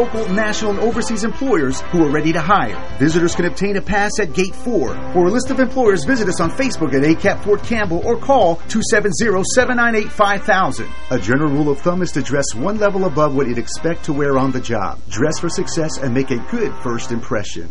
local, national, and overseas employers who are ready to hire. Visitors can obtain a pass at Gate 4. For a list of employers, visit us on Facebook at ACAP Fort Campbell or call 270-798-5000. A general rule of thumb is to dress one level above what you'd expect to wear on the job. Dress for success and make a good first impression.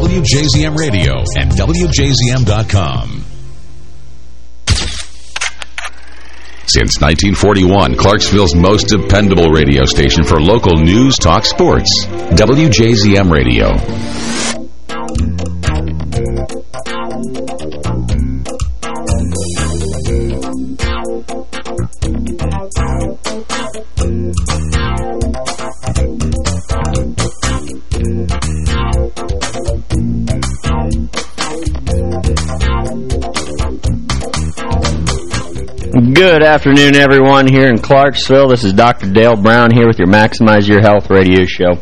WJZM Radio and WJZM.com. Since 1941, Clarksville's most dependable radio station for local news, talk, sports. WJZM Radio. Good afternoon, everyone, here in Clarksville. This is Dr. Dale Brown here with your Maximize Your Health radio show.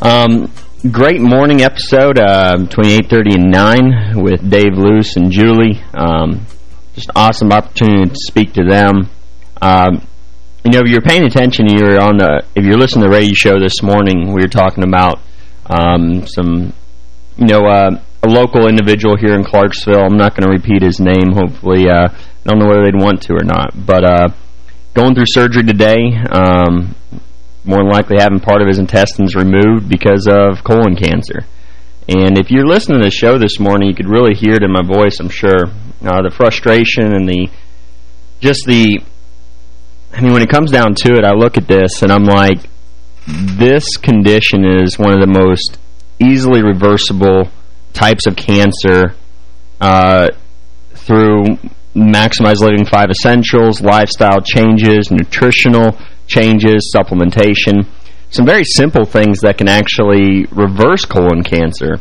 Um, great morning episode uh, between 8.30 and 9 with Dave Luce and Julie. Um, just awesome opportunity to speak to them. Um, you know, if you're paying attention, you're on the, if you're listening to the radio show this morning, we were talking about um, some, you know, uh, a local individual here in Clarksville. I'm not going to repeat his name. Hopefully, uh, I don't know whether they'd want to or not. But uh, going through surgery today, um, more than likely having part of his intestines removed because of colon cancer. And if you're listening to the show this morning, you could really hear it in my voice, I'm sure. Uh, the frustration and the, just the, I mean, when it comes down to it, I look at this and I'm like, this condition is one of the most easily reversible types of cancer uh, through Maximize Living 5 Essentials, lifestyle changes, nutritional changes, supplementation. Some very simple things that can actually reverse colon cancer.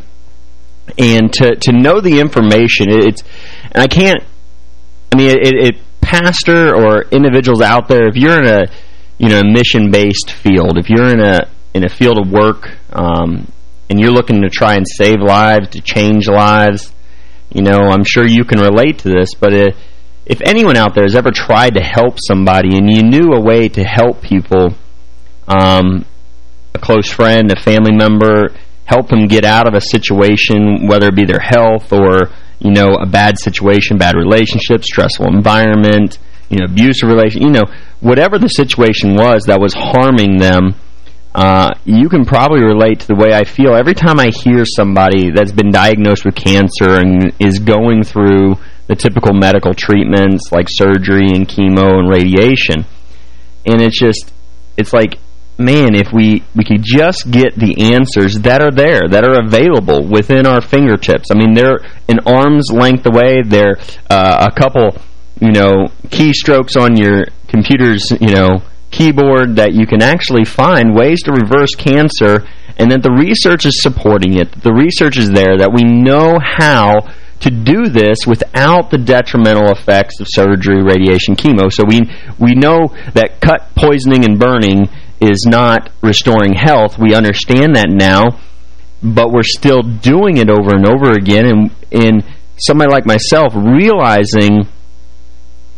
And to, to know the information, it's, and I can't, I mean, it, it pastor or individuals out there, if you're in a, you know, mission-based field, if you're in a, in a field of work, um, and you're looking to try and save lives, to change lives, you know, I'm sure you can relate to this, but if, if anyone out there has ever tried to help somebody and you knew a way to help people, um, a close friend, a family member, help them get out of a situation, whether it be their health or, you know, a bad situation, bad relationship, stressful environment, you know, abusive relation, you know, whatever the situation was that was harming them, uh, you can probably relate to the way I feel every time I hear somebody that's been diagnosed with cancer and is going through the typical medical treatments like surgery and chemo and radiation. And it's just, it's like, man, if we, we could just get the answers that are there, that are available within our fingertips. I mean, they're an arm's length away. They're uh, a couple, you know, keystrokes on your computer's, you know, keyboard that you can actually find ways to reverse cancer and that the research is supporting it. The research is there, that we know how to do this without the detrimental effects of surgery, radiation, chemo. So we we know that cut, poisoning, and burning is not restoring health. We understand that now, but we're still doing it over and over again. And, and somebody like myself realizing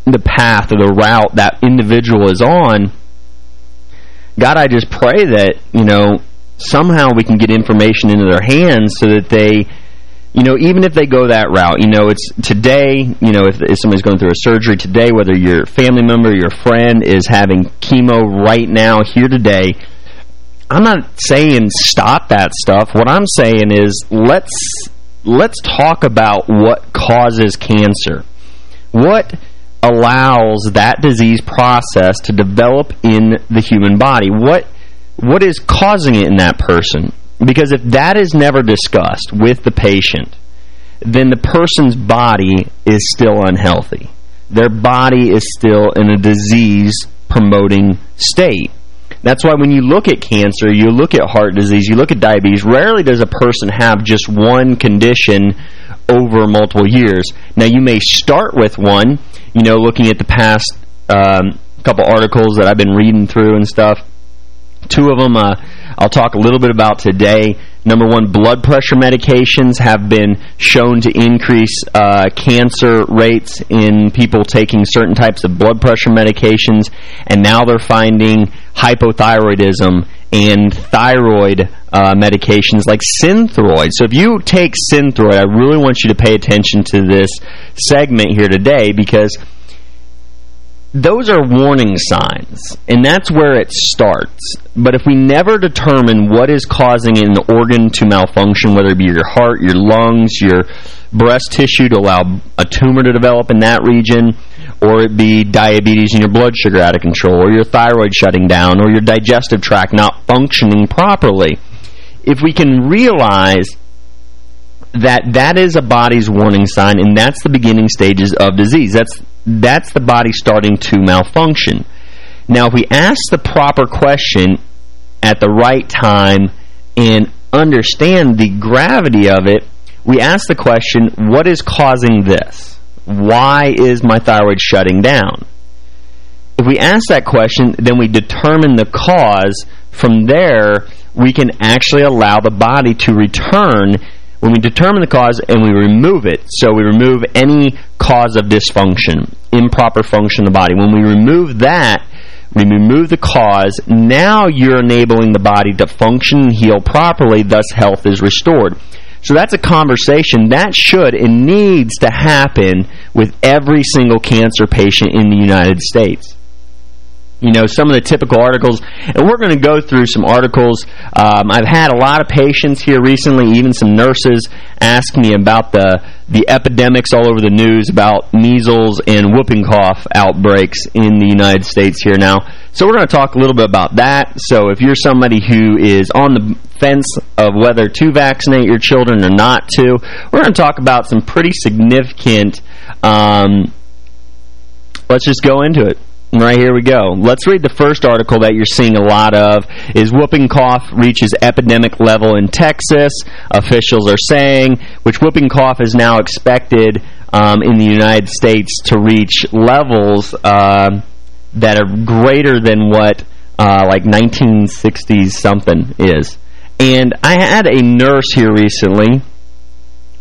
the path or the route that individual is on, God, I just pray that, you know, somehow we can get information into their hands so that they, you know, even if they go that route, you know, it's today, you know, if, if somebody's going through a surgery today, whether your family member, or your friend is having chemo right now, here today, I'm not saying stop that stuff. What I'm saying is let's let's talk about what causes cancer. What allows that disease process to develop in the human body. What What is causing it in that person? Because if that is never discussed with the patient, then the person's body is still unhealthy. Their body is still in a disease-promoting state. That's why when you look at cancer, you look at heart disease, you look at diabetes, rarely does a person have just one condition over multiple years. Now, you may start with one, you know, looking at the past um, couple articles that I've been reading through and stuff. Two of them uh, I'll talk a little bit about today. Number one, blood pressure medications have been shown to increase uh, cancer rates in people taking certain types of blood pressure medications, and now they're finding hypothyroidism and thyroid uh, medications like Synthroid. So if you take Synthroid, I really want you to pay attention to this segment here today because those are warning signs, and that's where it starts. But if we never determine what is causing an organ to malfunction, whether it be your heart, your lungs, your breast tissue to allow a tumor to develop in that region, or it be diabetes and your blood sugar out of control, or your thyroid shutting down, or your digestive tract not functioning properly, if we can realize that that is a body's warning sign, and that's the beginning stages of disease. That's that's the body starting to malfunction. Now, if we ask the proper question at the right time and understand the gravity of it, we ask the question, what is causing this? Why is my thyroid shutting down? If we ask that question, then we determine the cause. From there, we can actually allow the body to return when we determine the cause and we remove it, so we remove any cause of dysfunction, improper function of the body. When we remove that, we remove the cause, now you're enabling the body to function and heal properly, thus health is restored. So that's a conversation that should and needs to happen with every single cancer patient in the United States you know, some of the typical articles. And we're going to go through some articles. Um, I've had a lot of patients here recently, even some nurses, ask me about the the epidemics all over the news about measles and whooping cough outbreaks in the United States here now. So we're going to talk a little bit about that. So if you're somebody who is on the fence of whether to vaccinate your children or not to, we're going to talk about some pretty significant... Um, let's just go into it. Right, here we go. Let's read the first article that you're seeing a lot of. Is whooping cough reaches epidemic level in Texas, officials are saying, which whooping cough is now expected um, in the United States to reach levels uh, that are greater than what uh, like 1960s something is. And I had a nurse here recently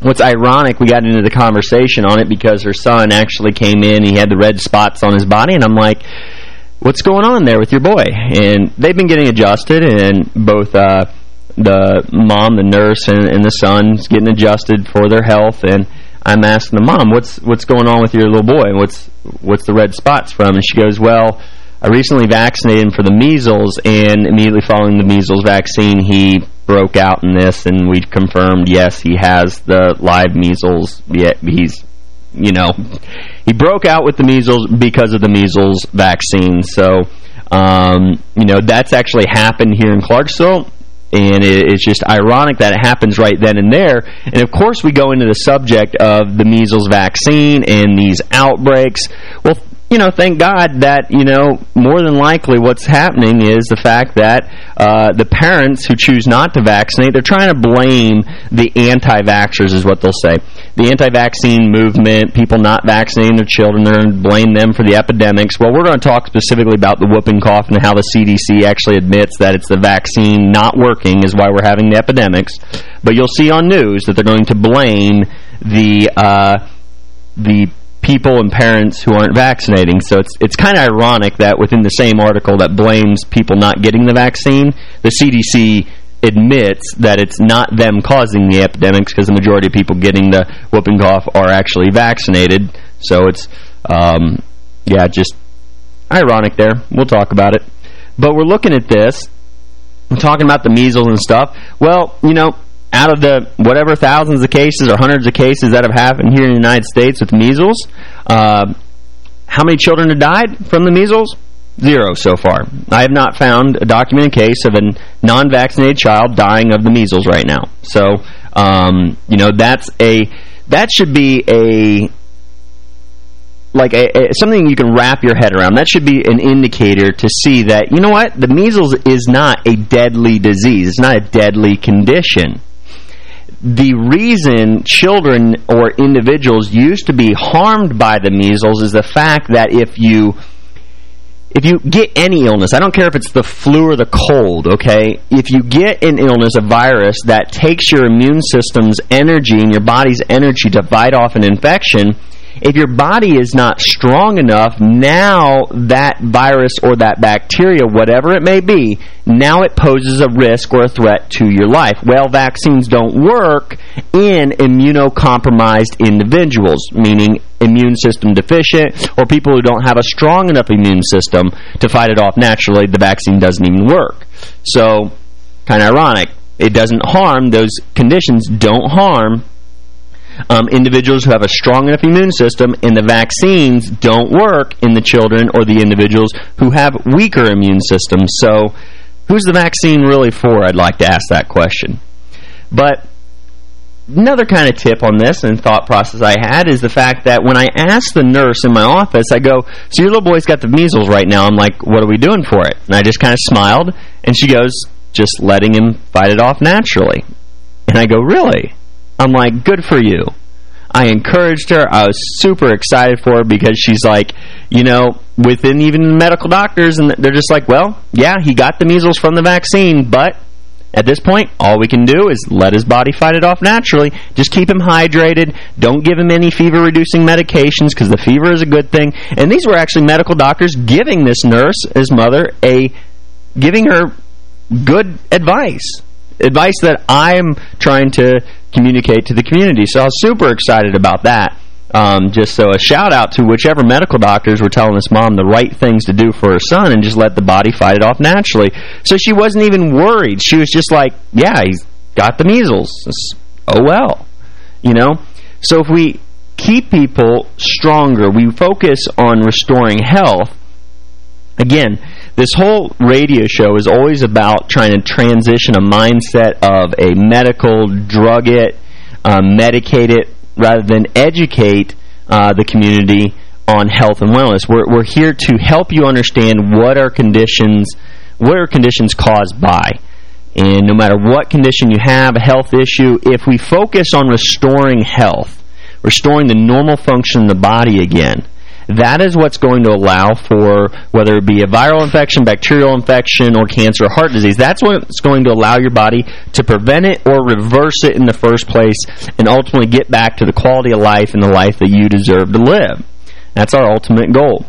What's ironic, we got into the conversation on it because her son actually came in. He had the red spots on his body, and I'm like, what's going on there with your boy? And they've been getting adjusted, and both uh, the mom, the nurse, and, and the son's getting adjusted for their health. And I'm asking the mom, what's what's going on with your little boy? What's what's the red spots from? And she goes, well, I recently vaccinated him for the measles, and immediately following the measles vaccine, he broke out in this, and we confirmed, yes, he has the live measles. He's, you know, he broke out with the measles because of the measles vaccine. So, um, you know, that's actually happened here in Clarksville. And it's just ironic that it happens right then and there. And, of course, we go into the subject of the measles vaccine and these outbreaks. Well, you know, thank God that, you know, more than likely what's happening is the fact that uh, the parents who choose not to vaccinate, they're trying to blame the anti-vaxxers is what they'll say. The anti-vaccine movement, people not vaccinating their children, they're going to blame them for the epidemics. Well, we're going to talk specifically about the whooping cough and how the CDC actually admits that it's the vaccine not working is why we're having the epidemics. But you'll see on news that they're going to blame the... Uh, the people and parents who aren't vaccinating. So it's it's kind of ironic that within the same article that blames people not getting the vaccine, the CDC admits that it's not them causing the epidemics because the majority of people getting the whooping cough are actually vaccinated. So it's, um, yeah, just ironic there. We'll talk about it. But we're looking at this. We're talking about the measles and stuff. Well, you know, out of the whatever thousands of cases or hundreds of cases that have happened here in the United States with measles, uh, how many children have died from the measles? Zero so far. I have not found a documented case of a non-vaccinated child dying of the measles right now. So, um, you know, that's a that should be a like a, a, something you can wrap your head around. That should be an indicator to see that, you know what, the measles is not a deadly disease. It's not a deadly condition. The reason children or individuals used to be harmed by the measles is the fact that if you if you get any illness, I don't care if it's the flu or the cold, okay? If you get an illness, a virus, that takes your immune system's energy and your body's energy to fight off an infection, if your body is not strong enough, now that virus or that bacteria, whatever it may be, now it poses a risk or a threat to your life. Well, vaccines don't work in immunocompromised individuals, meaning immune system deficient or people who don't have a strong enough immune system to fight it off naturally. The vaccine doesn't even work. So, kind of ironic. It doesn't harm, those conditions don't harm um, individuals who have a strong enough immune system, and the vaccines don't work in the children or the individuals who have weaker immune systems. So who's the vaccine really for? I'd like to ask that question. But another kind of tip on this and thought process I had is the fact that when I asked the nurse in my office, I go, so your little boy's got the measles right now. I'm like, what are we doing for it? And I just kind of smiled, and she goes, just letting him fight it off naturally. And I go, really? I'm like, good for you. I encouraged her. I was super excited for her because she's like, you know, within even medical doctors, and they're just like, well, yeah, he got the measles from the vaccine, but at this point, all we can do is let his body fight it off naturally. Just keep him hydrated. Don't give him any fever-reducing medications because the fever is a good thing. And these were actually medical doctors giving this nurse, his mother, a giving her good advice advice that I'm trying to communicate to the community. So I was super excited about that. Um, just so a shout out to whichever medical doctors were telling this mom the right things to do for her son and just let the body fight it off naturally. So she wasn't even worried. She was just like, yeah, he's got the measles. oh well. You know? So if we keep people stronger, we focus on restoring health, again, this whole radio show is always about trying to transition a mindset of a medical, drug it, um, medicate it, rather than educate uh, the community on health and wellness. We're, we're here to help you understand what are conditions, what are conditions caused by. And no matter what condition you have, a health issue, if we focus on restoring health, restoring the normal function of the body again, that is what's going to allow for, whether it be a viral infection, bacterial infection, or cancer or heart disease, that's what's going to allow your body to prevent it or reverse it in the first place and ultimately get back to the quality of life and the life that you deserve to live. That's our ultimate goal.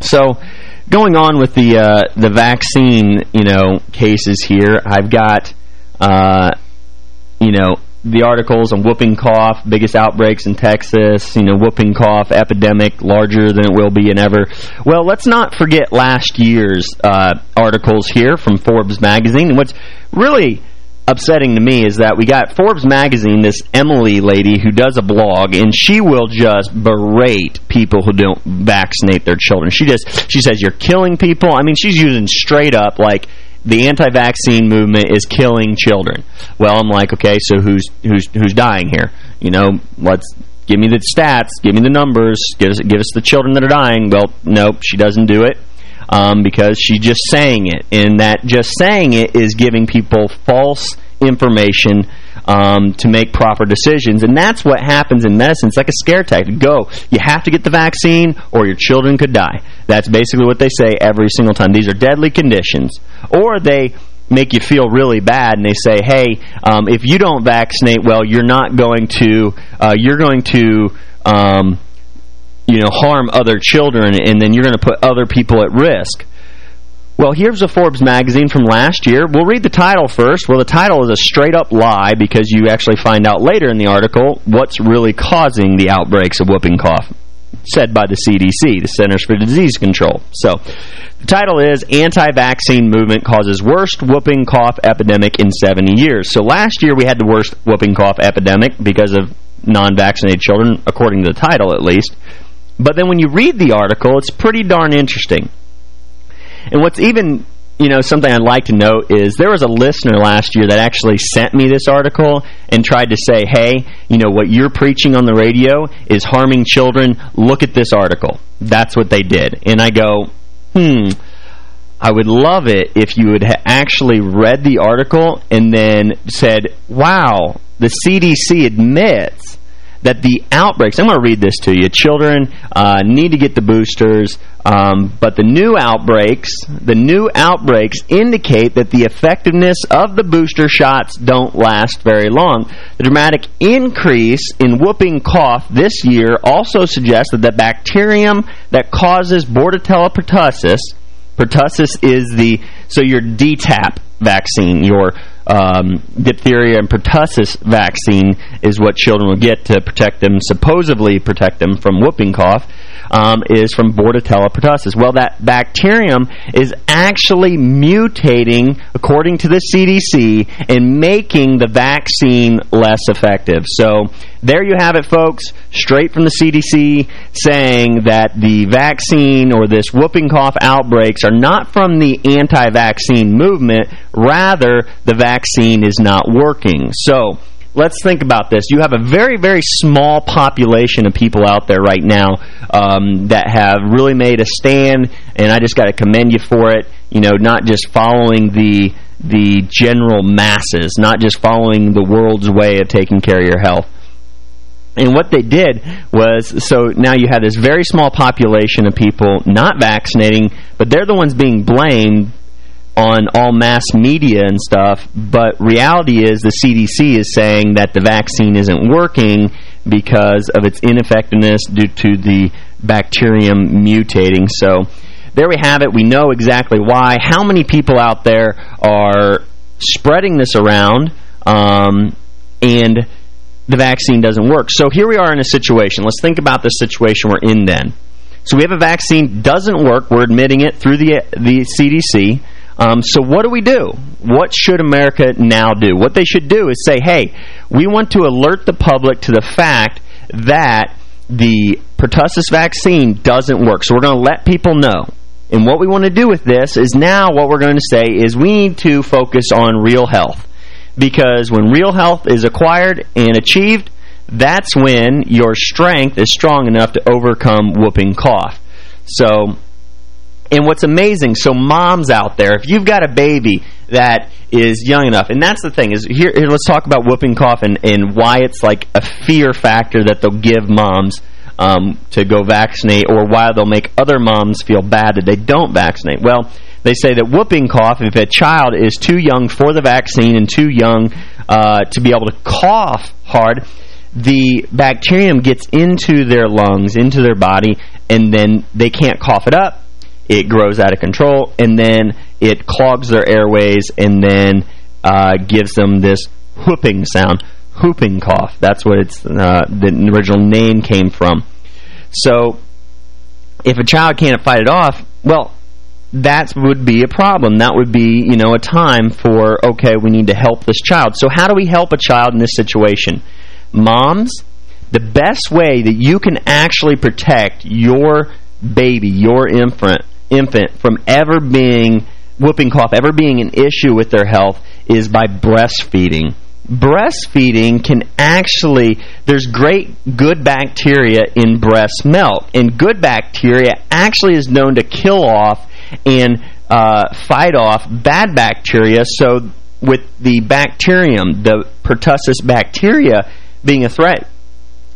So, going on with the uh, the vaccine, you know, cases here, I've got, uh, you know, the articles on whooping cough, biggest outbreaks in Texas, you know, whooping cough epidemic larger than it will be in ever. Well, let's not forget last year's uh, articles here from Forbes magazine. And what's really upsetting to me is that we got Forbes magazine, this Emily lady who does a blog, and she will just berate people who don't vaccinate their children. She just she says you're killing people. I mean, she's using straight up like the anti-vaccine movement is killing children. Well, I'm like, okay, so who's who's who's dying here? You know, let's give me the stats, give me the numbers, give us give us the children that are dying. Well, nope, she doesn't do it. Um, because she's just saying it, and that just saying it is giving people false information um, to make proper decisions. And that's what happens in medicine. It's like a scare tactic. Go. You have to get the vaccine or your children could die. That's basically what they say every single time. These are deadly conditions. Or they make you feel really bad and they say, hey, um, if you don't vaccinate, well, you're not going to, uh, you're going to, um, you know, harm other children and then you're going to put other people at risk. Well, here's a Forbes magazine from last year. We'll read the title first. Well, the title is a straight-up lie because you actually find out later in the article what's really causing the outbreaks of whooping cough, said by the CDC, the Centers for Disease Control. So, the title is Anti-Vaccine Movement Causes Worst Whooping Cough Epidemic in 70 Years. So last year we had the worst whooping cough epidemic because of non-vaccinated children, according to the title at least. But then when you read the article, it's pretty darn interesting. And what's even you know, something I'd like to note is there was a listener last year that actually sent me this article and tried to say, hey, you know, what you're preaching on the radio is harming children. Look at this article. That's what they did. And I go, hmm, I would love it if you would actually read the article and then said, wow, the CDC admits that the outbreaks, I'm going to read this to you, children uh, need to get the boosters, um, but the new outbreaks, the new outbreaks indicate that the effectiveness of the booster shots don't last very long. The dramatic increase in whooping cough this year also suggests that the bacterium that causes Bordetella pertussis, pertussis is the, so your DTaP vaccine, your um, diphtheria and pertussis vaccine is what children will get to protect them, supposedly protect them from whooping cough, um, is from Bordetella pertussis. Well, that bacterium is actually mutating, according to the CDC, and making the vaccine less effective. So there you have it, folks, straight from the CDC saying that the vaccine or this whooping cough outbreaks are not from the anti-vaccine movement, rather the vaccine is not working. So let's think about this. You have a very, very small population of people out there right now um, that have really made a stand, and I just got to commend you for it. You know, not just following the the general masses, not just following the world's way of taking care of your health. And what they did was, so now you have this very small population of people not vaccinating, but they're the ones being blamed on all mass media and stuff, but reality is the CDC is saying that the vaccine isn't working because of its ineffectiveness due to the bacterium mutating. So there we have it. We know exactly why. How many people out there are spreading this around um, and the vaccine doesn't work. So here we are in a situation. Let's think about the situation we're in then. So we have a vaccine, doesn't work. We're admitting it through the the CDC. Um, so what do we do? What should America now do? What they should do is say, hey, we want to alert the public to the fact that the pertussis vaccine doesn't work. So we're going to let people know. And what we want to do with this is now what we're going to say is we need to focus on real health. Because when real health is acquired and achieved, that's when your strength is strong enough to overcome whooping cough. So and what's amazing, so moms out there, if you've got a baby that is young enough, and that's the thing, is here, here let's talk about whooping cough and, and why it's like a fear factor that they'll give moms um, to go vaccinate or why they'll make other moms feel bad that they don't vaccinate. Well, they say that whooping cough, if a child is too young for the vaccine and too young uh, to be able to cough hard, the bacterium gets into their lungs, into their body, and then they can't cough it up it grows out of control, and then it clogs their airways and then uh, gives them this whooping sound, whooping cough. That's what it's uh, the original name came from. So if a child can't fight it off, well, that would be a problem. That would be, you know, a time for, okay, we need to help this child. So how do we help a child in this situation? Moms, the best way that you can actually protect your baby, your infant, infant from ever being whooping cough, ever being an issue with their health is by breastfeeding. Breastfeeding can actually, there's great good bacteria in breast milk, and good bacteria actually is known to kill off and uh, fight off bad bacteria. So with the bacterium, the pertussis bacteria being a threat,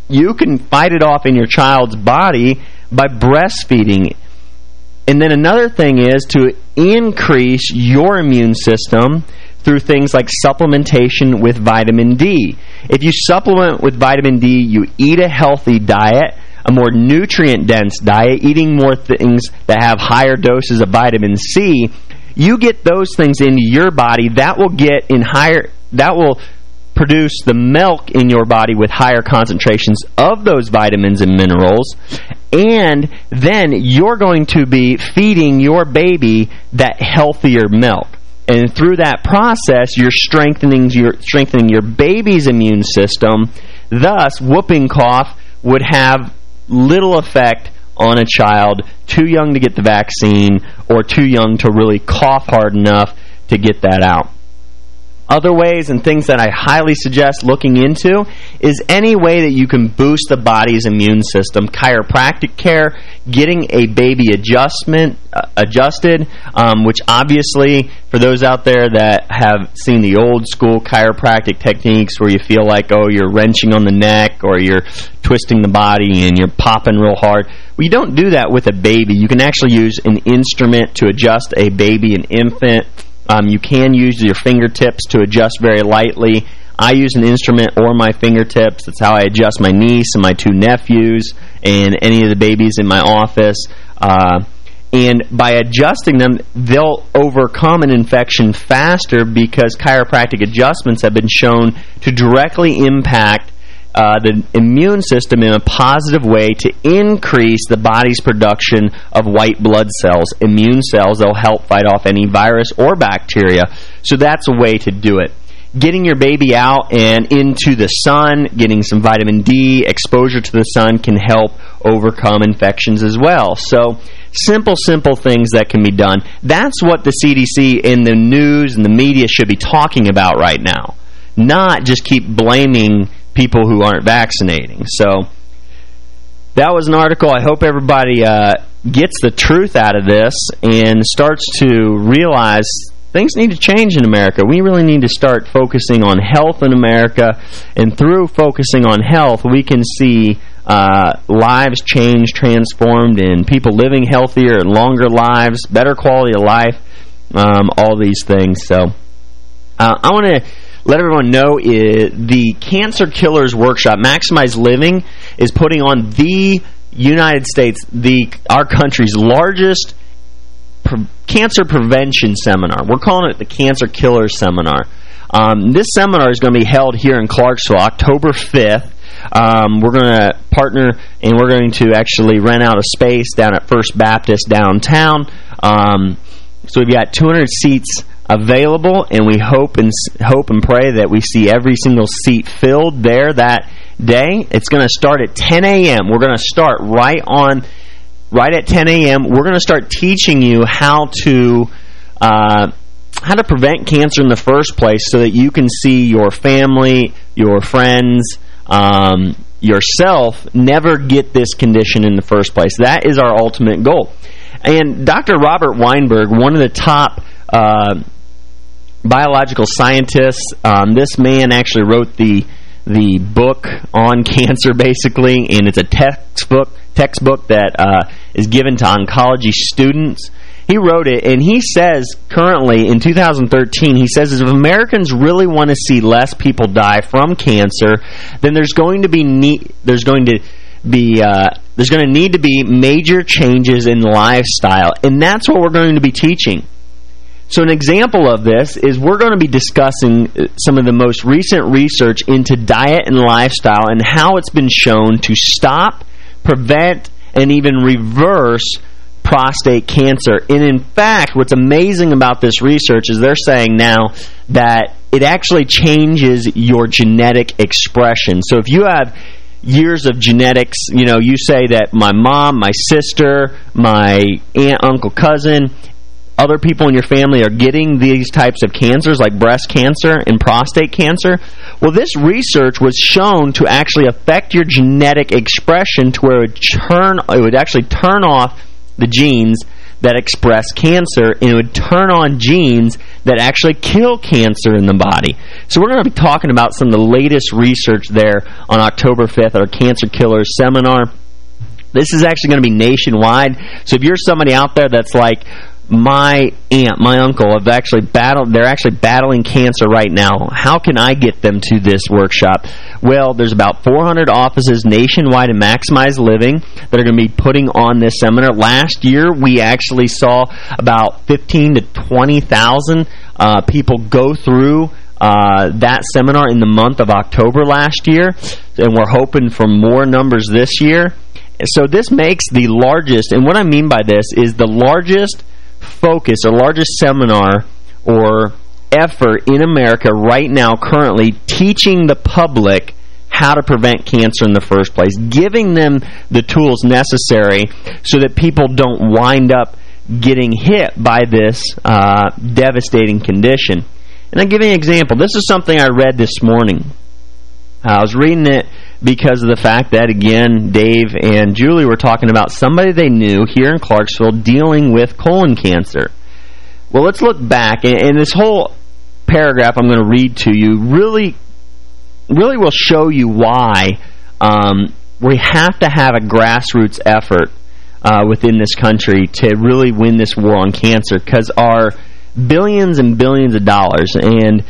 you can fight it off in your child's body by breastfeeding. And then another thing is to increase your immune system through things like supplementation with vitamin D. If you supplement with vitamin D, you eat a healthy diet, a more nutrient-dense diet, eating more things that have higher doses of vitamin C, you get those things into your body, that will get in higher that will produce the milk in your body with higher concentrations of those vitamins and minerals and then you're going to be feeding your baby that healthier milk and through that process you're strengthening your strengthening your baby's immune system thus whooping cough would have little effect on a child too young to get the vaccine or too young to really cough hard enough to get that out. Other ways and things that I highly suggest looking into is any way that you can boost the body's immune system. Chiropractic care, getting a baby adjustment uh, adjusted, um, which obviously for those out there that have seen the old school chiropractic techniques where you feel like, oh, you're wrenching on the neck or you're twisting the body and you're popping real hard. Well, you don't do that with a baby. You can actually use an instrument to adjust a baby, an infant, um, you can use your fingertips to adjust very lightly. I use an instrument or my fingertips. That's how I adjust my niece and my two nephews and any of the babies in my office. Uh, and by adjusting them, they'll overcome an infection faster because chiropractic adjustments have been shown to directly impact uh, the immune system in a positive way to increase the body's production of white blood cells, immune cells that'll help fight off any virus or bacteria. So that's a way to do it. Getting your baby out and into the sun, getting some vitamin D, exposure to the sun can help overcome infections as well. So simple, simple things that can be done. That's what the CDC in the news and the media should be talking about right now. Not just keep blaming people who aren't vaccinating. So that was an article. I hope everybody uh, gets the truth out of this and starts to realize things need to change in America. We really need to start focusing on health in America, and through focusing on health, we can see uh, lives change, transformed, and people living healthier and longer lives, better quality of life, um, all these things. So uh, I want to let everyone know is the Cancer Killers Workshop, Maximize Living, is putting on the United States, the our country's largest pre cancer prevention seminar. We're calling it the Cancer Killers Seminar. Um, this seminar is going to be held here in Clarksville October 5th. Um, we're going to partner and we're going to actually rent out a space down at First Baptist downtown. Um, so we've got 200 seats available, and we hope and hope and pray that we see every single seat filled there that day. It's going to start at 10 a.m. We're going to start right on right at 10 a.m. We're going to start teaching you how to uh, how to prevent cancer in the first place so that you can see your family, your friends, um, yourself never get this condition in the first place. That is our ultimate goal. And Dr. Robert Weinberg, one of the top uh, biological scientists. Um, this man actually wrote the the book on cancer, basically, and it's a textbook textbook that uh, is given to oncology students. He wrote it, and he says currently in 2013, he says if Americans really want to see less people die from cancer, then there's going to be there's going to be uh, there's going to need to be major changes in lifestyle, and that's what we're going to be teaching. So an example of this is we're going to be discussing uh, some of the most recent research into diet and lifestyle and how it's been shown to stop, prevent, and even reverse prostate cancer. And in fact, what's amazing about this research is they're saying now that it actually changes your genetic expression. So if you have years of genetics, you know, you say that my mom, my sister, my aunt, uncle, cousin, other people in your family are getting these types of cancers like breast cancer and prostate cancer, well, this research was shown to actually affect your genetic expression to where it would, turn, it would actually turn off the genes that express cancer and it would turn on genes that actually kill cancer in the body. So we're going to be talking about some of the latest research there on October 5th at our Cancer Killers seminar. This is actually going to be nationwide. So if you're somebody out there that's like, my aunt, my uncle have actually battled, they're actually battling cancer right now. How can I get them to this workshop? Well, there's about 400 offices nationwide in Maximize Living that are going to be putting on this seminar. Last year, we actually saw about 15 to 20,000 uh, people go through uh, that seminar in the month of October last year, and we're hoping for more numbers this year. So this makes the largest, and what I mean by this is the largest focus, or largest seminar or effort in America right now currently teaching the public how to prevent cancer in the first place, giving them the tools necessary so that people don't wind up getting hit by this uh, devastating condition. And I'll give you an example. This is something I read this morning. I was reading it because of the fact that, again, Dave and Julie were talking about somebody they knew here in Clarksville dealing with colon cancer. Well, let's look back, and, and this whole paragraph I'm going to read to you really really will show you why um, we have to have a grassroots effort uh, within this country to really win this war on cancer because our billions and billions of dollars and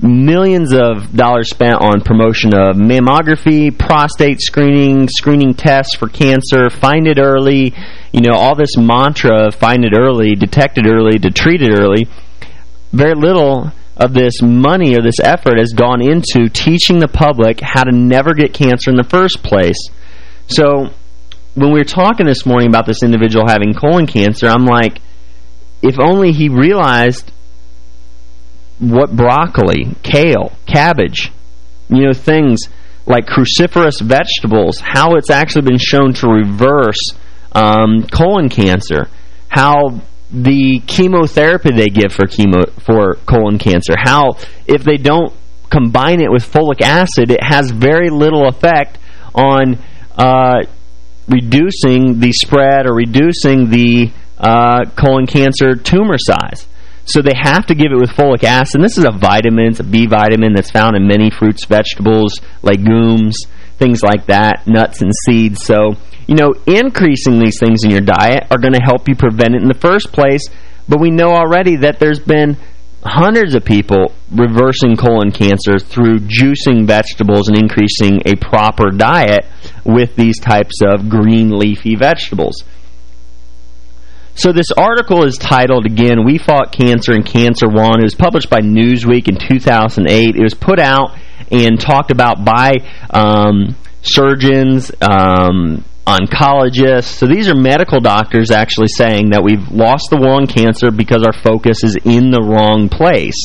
millions of dollars spent on promotion of mammography, prostate screening, screening tests for cancer, find it early, you know, all this mantra of find it early, detect it early, to treat it early. Very little of this money or this effort has gone into teaching the public how to never get cancer in the first place. So when we were talking this morning about this individual having colon cancer, I'm like, if only he realized what broccoli, kale, cabbage, you know, things like cruciferous vegetables, how it's actually been shown to reverse um, colon cancer, how the chemotherapy they give for chemo for colon cancer, how if they don't combine it with folic acid, it has very little effect on uh, reducing the spread or reducing the uh, colon cancer tumor size. So they have to give it with folic acid. And this is a vitamin, it's a B vitamin that's found in many fruits, vegetables, legumes, things like that, nuts and seeds. So, you know, increasing these things in your diet are going to help you prevent it in the first place. But we know already that there's been hundreds of people reversing colon cancer through juicing vegetables and increasing a proper diet with these types of green leafy vegetables. So this article is titled, again, We Fought Cancer and Cancer Won. It was published by Newsweek in 2008. It was put out and talked about by um, surgeons, um, oncologists. So these are medical doctors actually saying that we've lost the war on cancer because our focus is in the wrong place.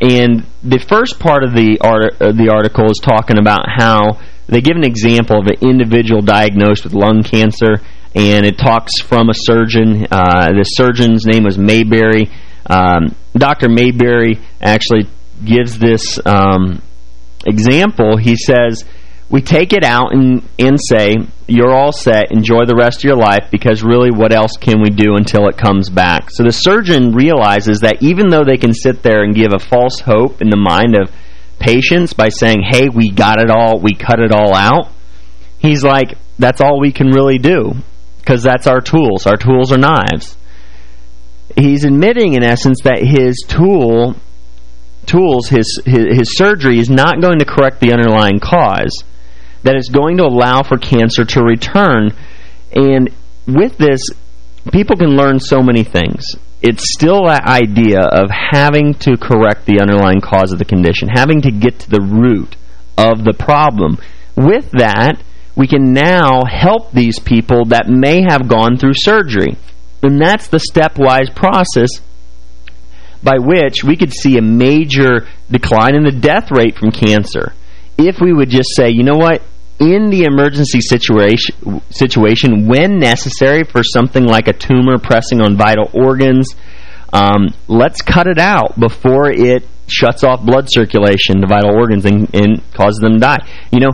And the first part of the, art the article is talking about how they give an example of an individual diagnosed with lung cancer and it talks from a surgeon. Uh, the surgeon's name was Mayberry. Um, Dr. Mayberry actually gives this um, example. He says, we take it out and, and say, you're all set, enjoy the rest of your life, because really what else can we do until it comes back? So the surgeon realizes that even though they can sit there and give a false hope in the mind of patients by saying, hey, we got it all, we cut it all out, he's like, that's all we can really do because that's our tools. Our tools are knives. He's admitting, in essence, that his tool, tools, his, his, his surgery is not going to correct the underlying cause, that it's going to allow for cancer to return. And with this, people can learn so many things. It's still that idea of having to correct the underlying cause of the condition, having to get to the root of the problem. With that, we can now help these people that may have gone through surgery. And that's the stepwise process by which we could see a major decline in the death rate from cancer if we would just say, you know what, in the emergency situation, situation when necessary for something like a tumor pressing on vital organs, um, let's cut it out before it shuts off blood circulation to vital organs and, and causes them to die. You know,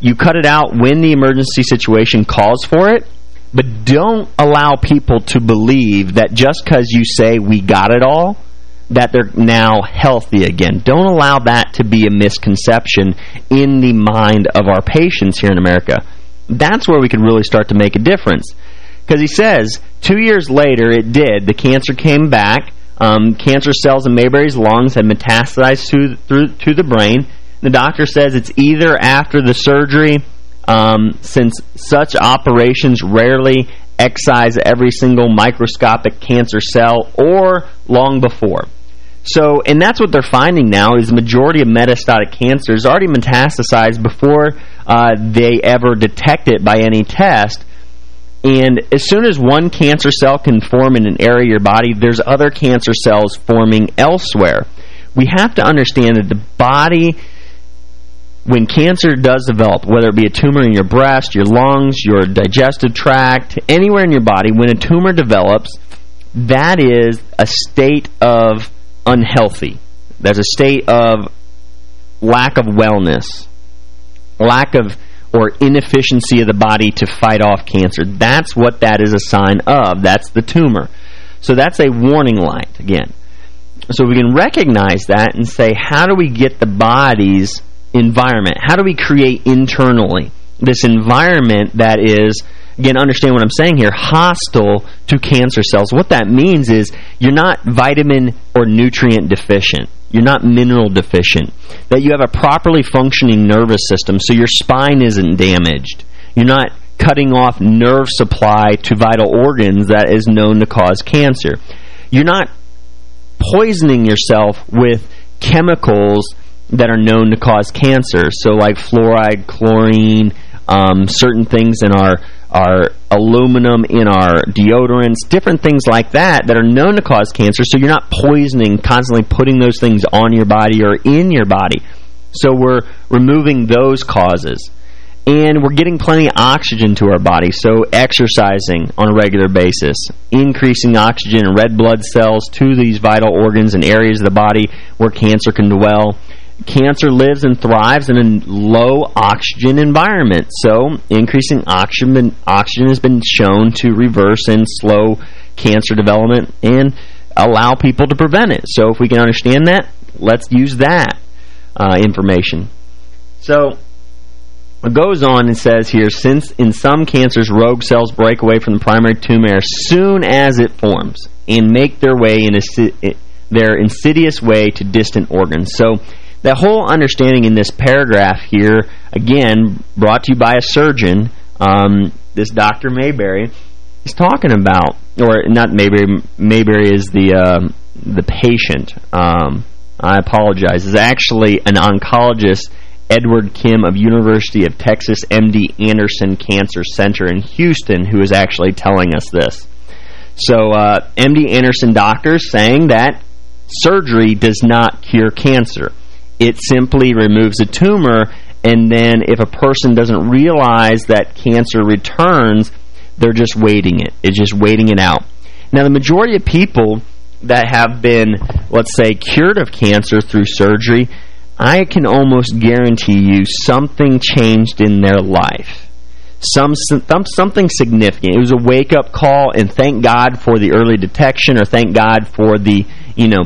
you cut it out when the emergency situation calls for it, but don't allow people to believe that just because you say we got it all, that they're now healthy again. Don't allow that to be a misconception in the mind of our patients here in America. That's where we can really start to make a difference. Because he says, two years later, it did. The cancer came back. Um, cancer cells in Mayberry's lungs had metastasized through, to the brain. The doctor says it's either after the surgery, um, since such operations rarely excise every single microscopic cancer cell, or long before. So, and that's what they're finding now, is the majority of metastatic cancers already metastasized before uh, they ever detect it by any test. And as soon as one cancer cell can form in an area of your body, there's other cancer cells forming elsewhere. We have to understand that the body when cancer does develop, whether it be a tumor in your breast, your lungs, your digestive tract, anywhere in your body, when a tumor develops, that is a state of unhealthy. That's a state of lack of wellness, lack of or inefficiency of the body to fight off cancer. That's what that is a sign of. That's the tumor. So that's a warning light, again. So we can recognize that and say, how do we get the body's environment? How do we create internally this environment that is, again, understand what I'm saying here, hostile to cancer cells? What that means is you're not vitamin or nutrient deficient. You're not mineral deficient. That you have a properly functioning nervous system so your spine isn't damaged. You're not cutting off nerve supply to vital organs that is known to cause cancer. You're not poisoning yourself with chemicals that are known to cause cancer. So like fluoride, chlorine, um, certain things in our our aluminum in our deodorants, different things like that that are known to cause cancer. So you're not poisoning, constantly putting those things on your body or in your body. So we're removing those causes. And we're getting plenty of oxygen to our body, so exercising on a regular basis, increasing oxygen and red blood cells to these vital organs and areas of the body where cancer can dwell cancer lives and thrives in a low oxygen environment. So increasing oxygen, oxygen has been shown to reverse and slow cancer development and allow people to prevent it. So if we can understand that, let's use that uh, information. So it goes on and says here, since in some cancers rogue cells break away from the primary tumor as soon as it forms and make their way in a, their insidious way to distant organs. So the whole understanding in this paragraph here, again, brought to you by a surgeon, um, this Dr. Mayberry, is talking about, or not Mayberry, Mayberry is the uh, the patient. Um, I apologize. Is actually an oncologist, Edward Kim of University of Texas MD Anderson Cancer Center in Houston, who is actually telling us this. So uh, MD Anderson doctors saying that surgery does not cure cancer it simply removes a tumor and then if a person doesn't realize that cancer returns, they're just waiting it. It's just waiting it out. Now, the majority of people that have been, let's say, cured of cancer through surgery, I can almost guarantee you something changed in their life. Some Something significant. It was a wake-up call, and thank God for the early detection, or thank God for the, you know,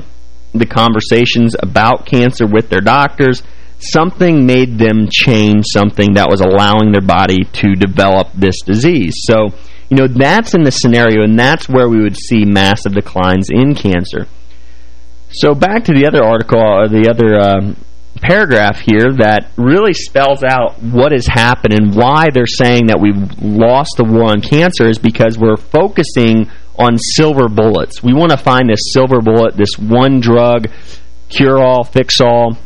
the conversations about cancer with their doctors, something made them change something that was allowing their body to develop this disease. So, you know, that's in the scenario, and that's where we would see massive declines in cancer. So back to the other article, or the other um, paragraph here that really spells out what has happened and why they're saying that we've lost the war on cancer is because we're focusing on silver bullets. We want to find this silver bullet, this one drug, cure-all, fix-all.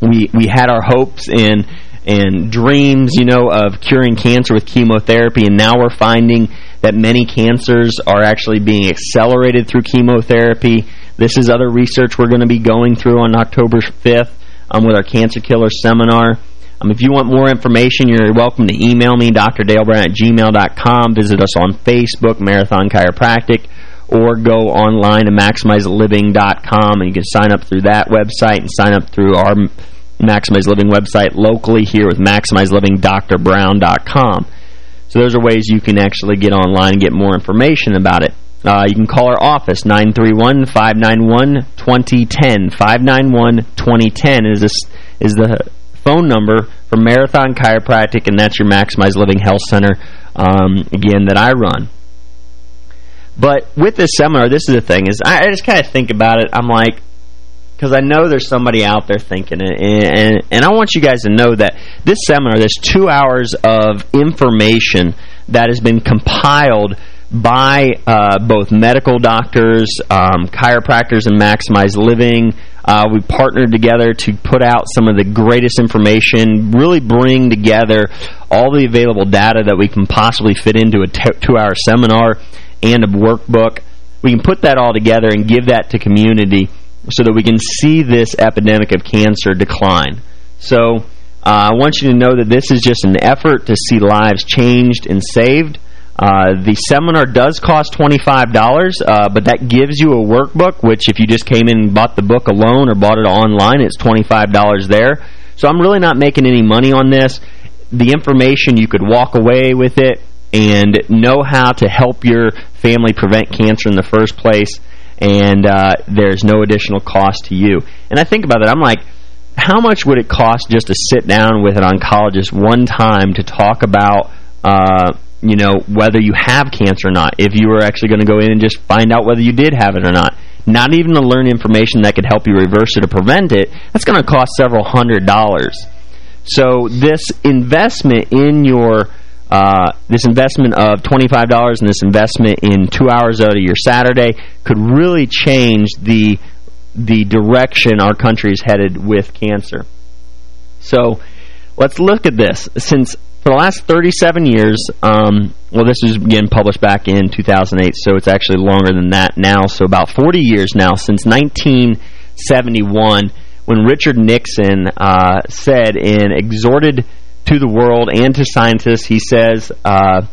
We we had our hopes and and dreams, you know, of curing cancer with chemotherapy, and now we're finding that many cancers are actually being accelerated through chemotherapy. This is other research we're going to be going through on October 5th um, with our Cancer Killer Seminar. Um, if you want more information, you're welcome to email me, drdalebrown at gmail.com. Visit us on Facebook, Marathon Chiropractic, or go online to maximizeliving.com, and you can sign up through that website and sign up through our Maximize Living website locally here with maximizelivingdrbrown.com. So those are ways you can actually get online and get more information about it. Uh, you can call our office, 931-591-2010. 591-2010 is, this, is the phone number for Marathon Chiropractic, and that's your Maximize Living Health Center, um, again, that I run. But with this seminar, this is the thing, is I, I just kind of think about it. I'm like, because I know there's somebody out there thinking it, and, and, and I want you guys to know that this seminar, this two hours of information that has been compiled by uh, both medical doctors, um, chiropractors, and Maximize Living, uh, we partnered together to put out some of the greatest information, really bring together all the available data that we can possibly fit into a two-hour seminar and a workbook. We can put that all together and give that to community so that we can see this epidemic of cancer decline. So Uh, I want you to know that this is just an effort to see lives changed and saved. Uh, the seminar does cost $25, uh, but that gives you a workbook, which if you just came in and bought the book alone or bought it online, it's $25 there. So I'm really not making any money on this. The information, you could walk away with it and know how to help your family prevent cancer in the first place, and uh, there's no additional cost to you. And I think about that, I'm like, how much would it cost just to sit down with an oncologist one time to talk about uh, you know, whether you have cancer or not, if you were actually going to go in and just find out whether you did have it or not. Not even to learn information that could help you reverse it or prevent it, that's going to cost several hundred dollars. So this investment in your uh, this investment of $25 and this investment in two hours out of your Saturday could really change the the direction our country is headed with cancer. So let's look at this. Since for the last 37 years, um, well, this was again published back in 2008, so it's actually longer than that now. So about 40 years now, since 1971, when Richard Nixon uh, said and exhorted to the world and to scientists, he says, uh,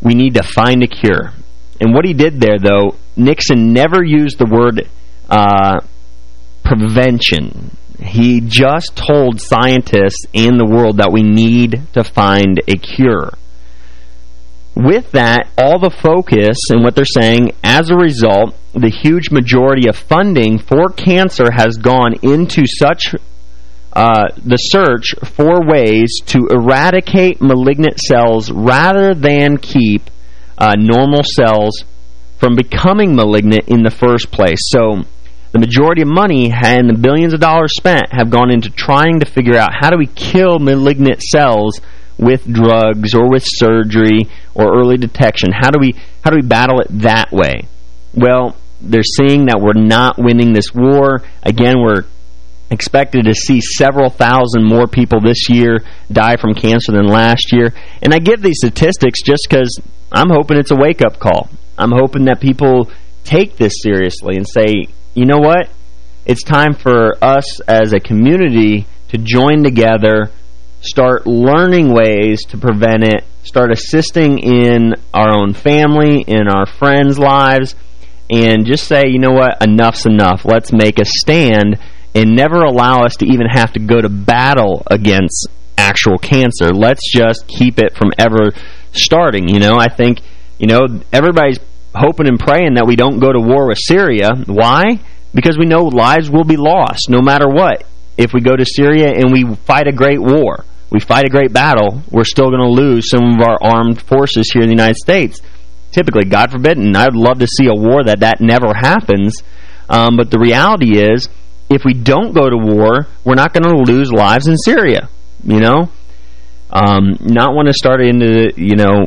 we need to find a cure. And what he did there, though, Nixon never used the word uh, prevention. He just told scientists and the world that we need to find a cure. With that, all the focus and what they're saying, as a result, the huge majority of funding for cancer has gone into such uh, the search for ways to eradicate malignant cells rather than keep uh, normal cells from becoming malignant in the first place. So the majority of money and the billions of dollars spent have gone into trying to figure out how do we kill malignant cells with drugs or with surgery or early detection. How do we how do we battle it that way? Well, they're seeing that we're not winning this war. Again, we're expected to see several thousand more people this year die from cancer than last year. And I give these statistics just because I'm hoping it's a wake-up call. I'm hoping that people take this seriously and say, you know what? It's time for us as a community to join together, start learning ways to prevent it, start assisting in our own family, in our friends' lives, and just say, you know what, enough's enough. Let's make a stand and never allow us to even have to go to battle against actual cancer. Let's just keep it from ever starting. You know, I think, you know, everybody's hoping and praying that we don't go to war with Syria. Why? Because we know lives will be lost no matter what. If we go to Syria and we fight a great war, we fight a great battle, we're still going to lose some of our armed forces here in the United States. Typically, God forbid, and I'd love to see a war that that never happens. Um, but the reality is, if we don't go to war, we're not going to lose lives in Syria, you know? Um, not want to start into, you know,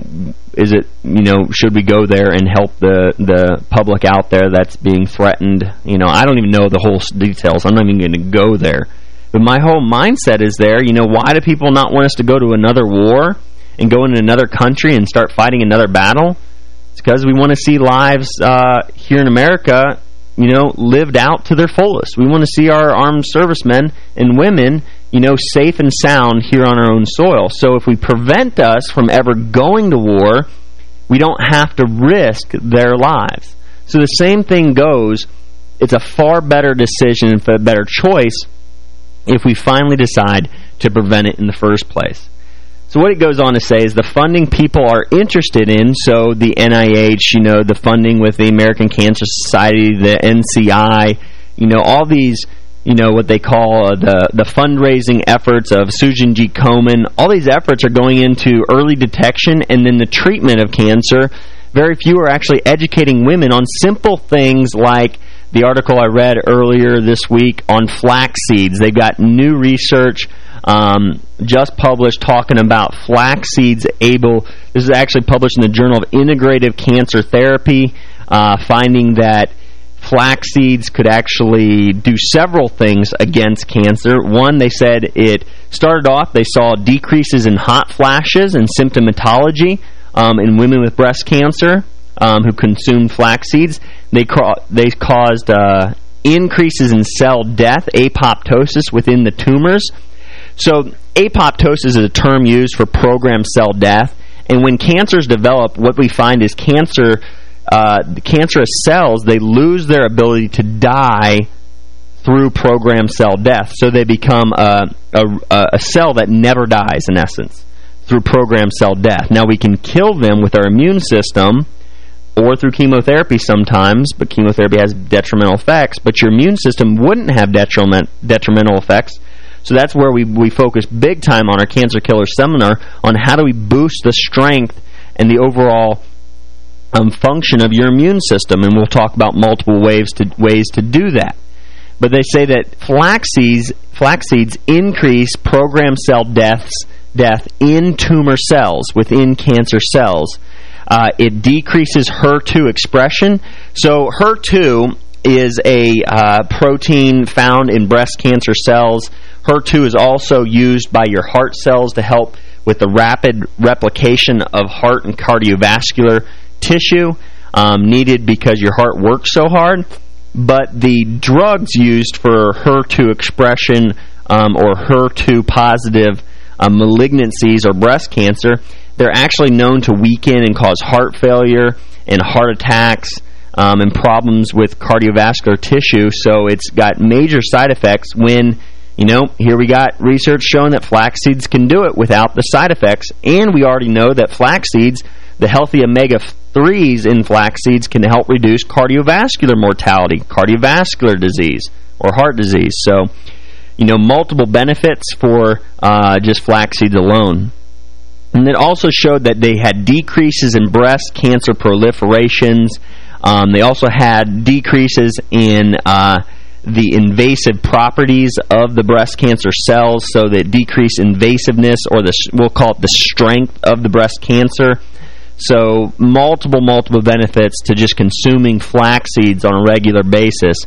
is it, you know, should we go there and help the the public out there that's being threatened? You know, I don't even know the whole details. I'm not even going to go there. But my whole mindset is there, you know, why do people not want us to go to another war and go into another country and start fighting another battle? It's because we want to see lives uh, here in America, you know, lived out to their fullest. We want to see our armed servicemen and women you know, safe and sound here on our own soil. So if we prevent us from ever going to war, we don't have to risk their lives. So the same thing goes, it's a far better decision, and a better choice, if we finally decide to prevent it in the first place. So what it goes on to say is the funding people are interested in, so the NIH, you know, the funding with the American Cancer Society, the NCI, you know, all these you know, what they call the, the fundraising efforts of Susan G. Komen. All these efforts are going into early detection and then the treatment of cancer. Very few are actually educating women on simple things like the article I read earlier this week on flax seeds. They've got new research um, just published talking about flax seeds able, this is actually published in the Journal of Integrative Cancer Therapy, uh, finding that flax seeds could actually do several things against cancer. One, they said it started off, they saw decreases in hot flashes and symptomatology um, in women with breast cancer um, who consumed flax seeds. They, they caused uh, increases in cell death, apoptosis within the tumors. So apoptosis is a term used for programmed cell death. And when cancers develop, what we find is cancer, uh, cancerous cells, they lose their ability to die through programmed cell death. So they become a, a, a cell that never dies, in essence, through programmed cell death. Now, we can kill them with our immune system or through chemotherapy sometimes, but chemotherapy has detrimental effects, but your immune system wouldn't have detriment, detrimental effects. So that's where we, we focus big time on our Cancer Killer Seminar on how do we boost the strength and the overall um, function of your immune system, and we'll talk about multiple ways to, ways to do that. But they say that flax seeds, flax seeds increase programmed cell deaths death in tumor cells, within cancer cells. Uh, it decreases HER2 expression. So HER2 is a uh, protein found in breast cancer cells. HER2 is also used by your heart cells to help with the rapid replication of heart and cardiovascular tissue um, needed because your heart works so hard but the drugs used for HER2 expression um, or HER2 positive uh, malignancies or breast cancer, they're actually known to weaken and cause heart failure and heart attacks um, and problems with cardiovascular tissue. So it's got major side effects when, you know, here we got research showing that flax seeds can do it without the side effects. And we already know that flax seeds, the healthy omega 3s in flax seeds can help reduce cardiovascular mortality, cardiovascular disease, or heart disease. So, you know, multiple benefits for uh, just flax seeds alone. And it also showed that they had decreases in breast cancer proliferations. Um, they also had decreases in uh, the invasive properties of the breast cancer cells, so that decrease invasiveness, or the we'll call it the strength of the breast cancer. So multiple, multiple benefits to just consuming flax seeds on a regular basis.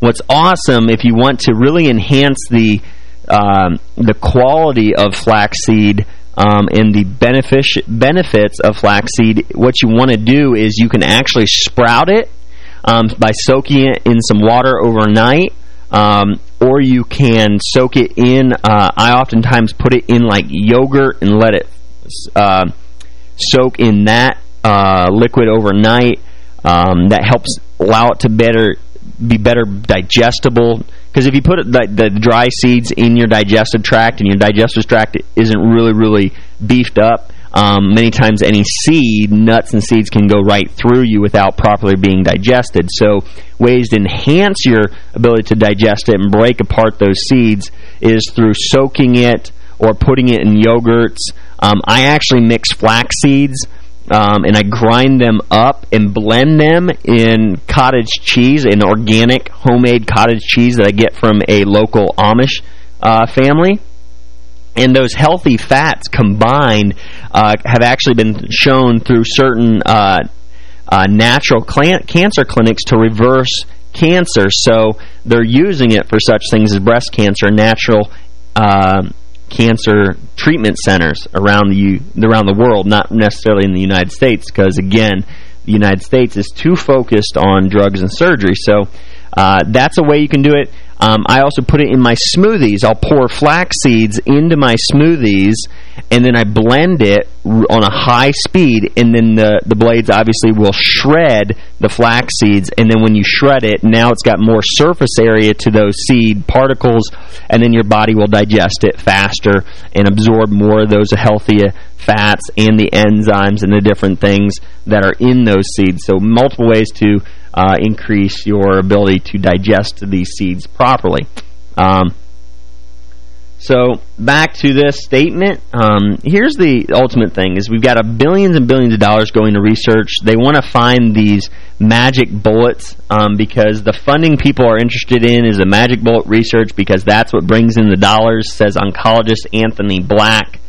What's awesome, if you want to really enhance the um, the quality of flaxseed um, and the benefits of flaxseed, what you want to do is you can actually sprout it um, by soaking it in some water overnight, um, or you can soak it in. Uh, I oftentimes put it in like yogurt and let it uh, soak in that uh, liquid overnight. Um, that helps allow it to better be better digestible. Because if you put it, the, the, dry seeds in your digestive tract and your digestive tract isn't really, really beefed up, um, many times any seed, nuts and seeds can go right through you without properly being digested. So ways to enhance your ability to digest it and break apart those seeds is through soaking it or putting it in yogurts. Um, I actually mix flax seeds um, and I grind them up and blend them in cottage cheese, an organic homemade cottage cheese that I get from a local Amish uh, family. And those healthy fats combined uh, have actually been shown through certain uh, uh natural cancer clinics to reverse cancer. So they're using it for such things as breast cancer, natural uh, cancer treatment centers around the around the world, not necessarily in the United States, because again, the United States is too focused on drugs and surgery. So uh, that's a way you can do it. Um, I also put it in my smoothies. I'll pour flax seeds into my smoothies, and then I blend it on a high speed, and then the, the blades obviously will shred the flax seeds, and then when you shred it, now it's got more surface area to those seed particles, and then your body will digest it faster and absorb more of those healthy fats and the enzymes and the different things that are in those seeds. So multiple ways to uh, increase your ability to digest these seeds properly. Um, so back to this statement. Um, here's the ultimate thing: is we've got a billions and billions of dollars going to research. They want to find these magic bullets um, because the funding people are interested in is a magic bullet research because that's what brings in the dollars. Says oncologist Anthony Black.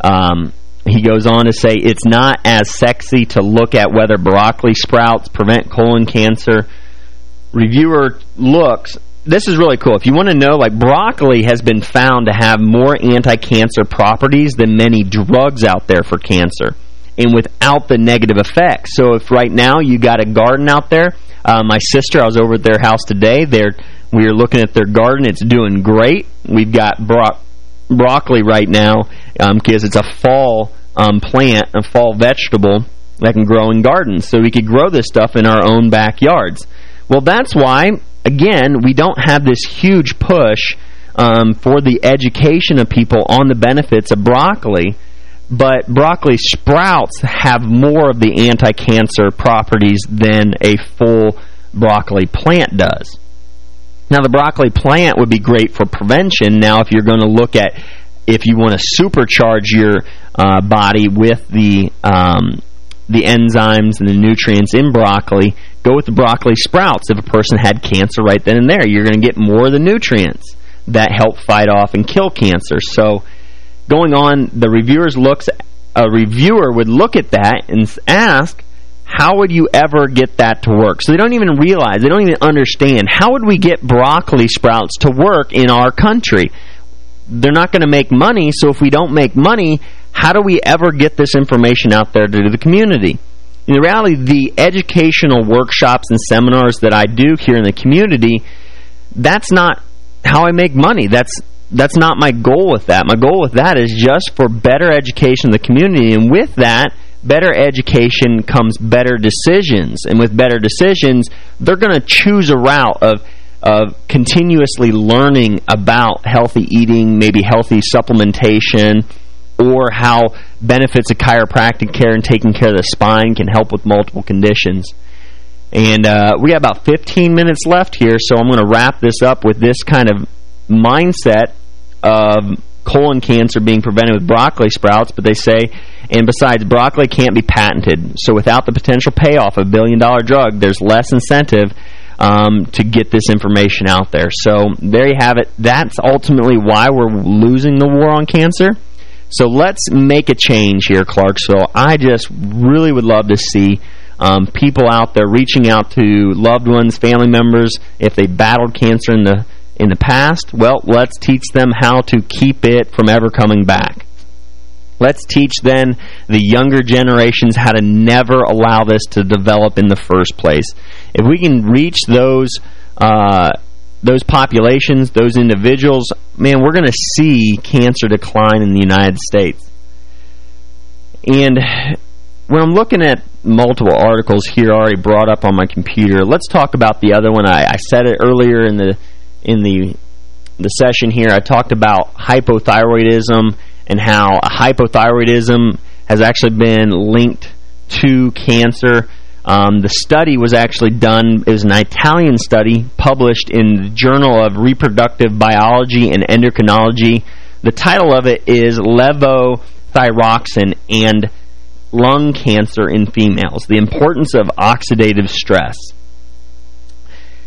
Um, he goes on to say, it's not as sexy to look at whether broccoli sprouts prevent colon cancer. Reviewer looks, this is really cool. If you want to know, like broccoli has been found to have more anti-cancer properties than many drugs out there for cancer and without the negative effects. So if right now you got a garden out there, uh, my sister, I was over at their house today. They're, we were looking at their garden. It's doing great. We've got bro broccoli right now because um, it's a fall um, plant, a fall vegetable that can grow in gardens. So we could grow this stuff in our own backyards. Well, that's why, again, we don't have this huge push um, for the education of people on the benefits of broccoli, but broccoli sprouts have more of the anti-cancer properties than a full broccoli plant does. Now, the broccoli plant would be great for prevention. Now, if you're going to look at if you want to supercharge your uh, body with the um, the enzymes and the nutrients in broccoli, go with the broccoli sprouts. If a person had cancer right then and there, you're going to get more of the nutrients that help fight off and kill cancer. So going on, the reviewers looks a reviewer would look at that and ask, how would you ever get that to work? So they don't even realize, they don't even understand, how would we get broccoli sprouts to work in our country? They're not going to make money, so if we don't make money, how do we ever get this information out there to the community? In reality, the educational workshops and seminars that I do here in the community, that's not how I make money. That's that's not my goal with that. My goal with that is just for better education in the community. And with that, better education comes better decisions. And with better decisions, they're going to choose a route of of continuously learning about healthy eating, maybe healthy supplementation, or how benefits of chiropractic care and taking care of the spine can help with multiple conditions. And uh, we got about 15 minutes left here, so I'm going to wrap this up with this kind of mindset of colon cancer being prevented with broccoli sprouts, but they say, and besides, broccoli can't be patented. So without the potential payoff of a billion-dollar drug, there's less incentive um, to get this information out there. So there you have it. That's ultimately why we're losing the war on cancer. So let's make a change here, Clarksville. I just really would love to see um, people out there reaching out to loved ones, family members, if they battled cancer in the in the past, well, let's teach them how to keep it from ever coming back. Let's teach then the younger generations how to never allow this to develop in the first place. If we can reach those uh, those populations, those individuals, man, we're going to see cancer decline in the United States. And when I'm looking at multiple articles here already brought up on my computer, let's talk about the other one. I, I said it earlier in the in the the session here, I talked about hypothyroidism and how hypothyroidism has actually been linked to cancer. Um, the study was actually done, it was an Italian study published in the Journal of Reproductive Biology and Endocrinology. The title of it is Levothyroxine and Lung Cancer in Females, the Importance of Oxidative Stress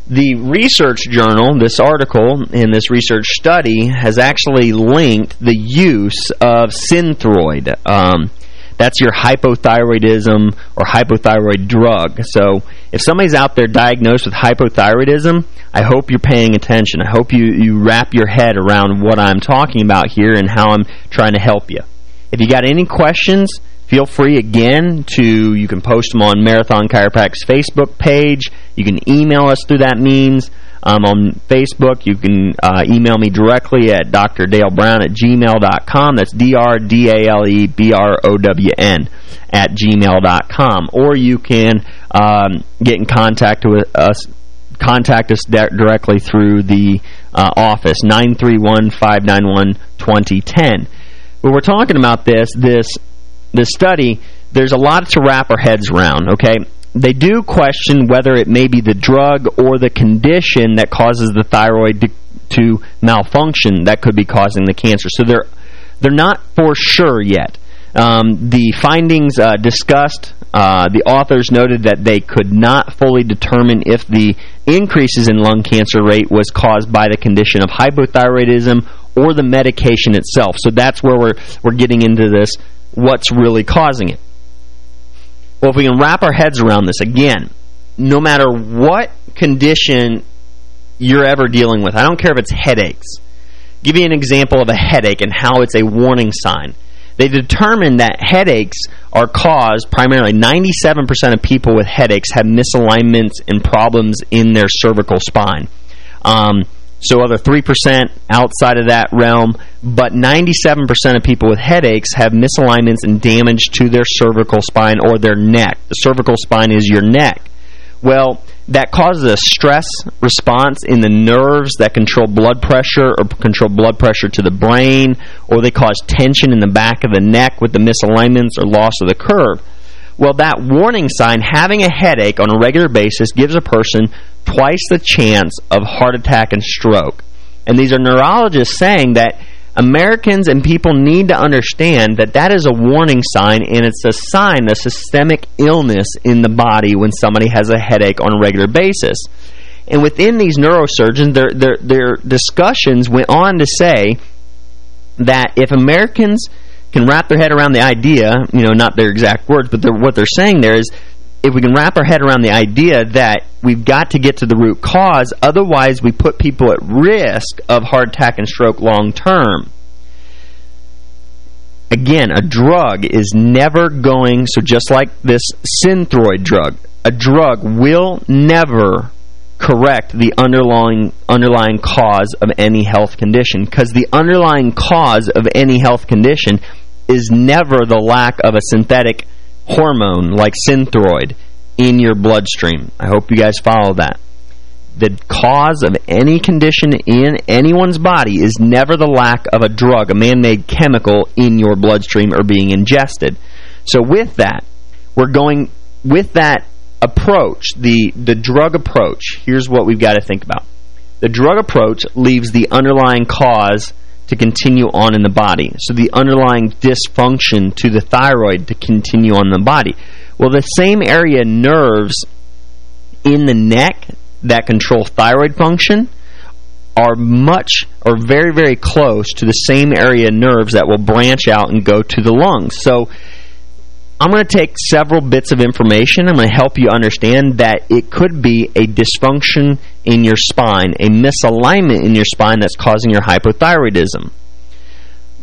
the research journal, this article in this research study, has actually linked the use of Synthroid. Um, that's your hypothyroidism or hypothyroid drug. So if somebody's out there diagnosed with hypothyroidism, I hope you're paying attention. I hope you, you wrap your head around what I'm talking about here and how I'm trying to help you. If you got any questions, Feel free again to, you can post them on Marathon Chiropractic's Facebook page. You can email us through that means. Um, on Facebook, you can uh, email me directly at drdalebrown at gmail.com. That's D-R-D-A-L-E-B-R-O-W-N at gmail.com. Or you can um, get in contact with us contact us directly through the uh, office, 931-591-2010. When we're talking about this, this this study, there's a lot to wrap our heads around, okay? They do question whether it may be the drug or the condition that causes the thyroid to, to malfunction that could be causing the cancer. So they're they're not for sure yet. Um, the findings uh, discussed, uh, the authors noted that they could not fully determine if the increases in lung cancer rate was caused by the condition of hypothyroidism or the medication itself. So that's where we're we're getting into this what's really causing it. Well, if we can wrap our heads around this, again, no matter what condition you're ever dealing with, I don't care if it's headaches. Give you an example of a headache and how it's a warning sign. They determined that headaches are caused, primarily 97% of people with headaches have misalignments and problems in their cervical spine. Um, so other 3% outside of that realm, but 97% of people with headaches have misalignments and damage to their cervical spine or their neck. The cervical spine is your neck. Well, that causes a stress response in the nerves that control blood pressure or control blood pressure to the brain, or they cause tension in the back of the neck with the misalignments or loss of the curve. Well, that warning sign, having a headache on a regular basis, gives a person twice the chance of heart attack and stroke. And these are neurologists saying that Americans and people need to understand that that is a warning sign and it's a sign of systemic illness in the body when somebody has a headache on a regular basis. And within these neurosurgeons, their, their, their discussions went on to say that if Americans can wrap their head around the idea, you know, not their exact words, but what they're saying there is if we can wrap our head around the idea that we've got to get to the root cause, otherwise we put people at risk of heart attack and stroke long term. Again, a drug is never going, so just like this Synthroid drug, a drug will never correct the underlying underlying cause of any health condition because the underlying cause of any health condition is never the lack of a synthetic hormone like Synthroid in your bloodstream. I hope you guys follow that. The cause of any condition in anyone's body is never the lack of a drug, a man-made chemical in your bloodstream or being ingested. So with that, we're going with that approach, the, the drug approach, here's what we've got to think about. The drug approach leaves the underlying cause to continue on in the body. So the underlying dysfunction to the thyroid to continue on the body. Well, the same area nerves in the neck that control thyroid function are much or very, very close to the same area nerves that will branch out and go to the lungs. So I'm going to take several bits of information. I'm going to help you understand that it could be a dysfunction in your spine, a misalignment in your spine that's causing your hypothyroidism.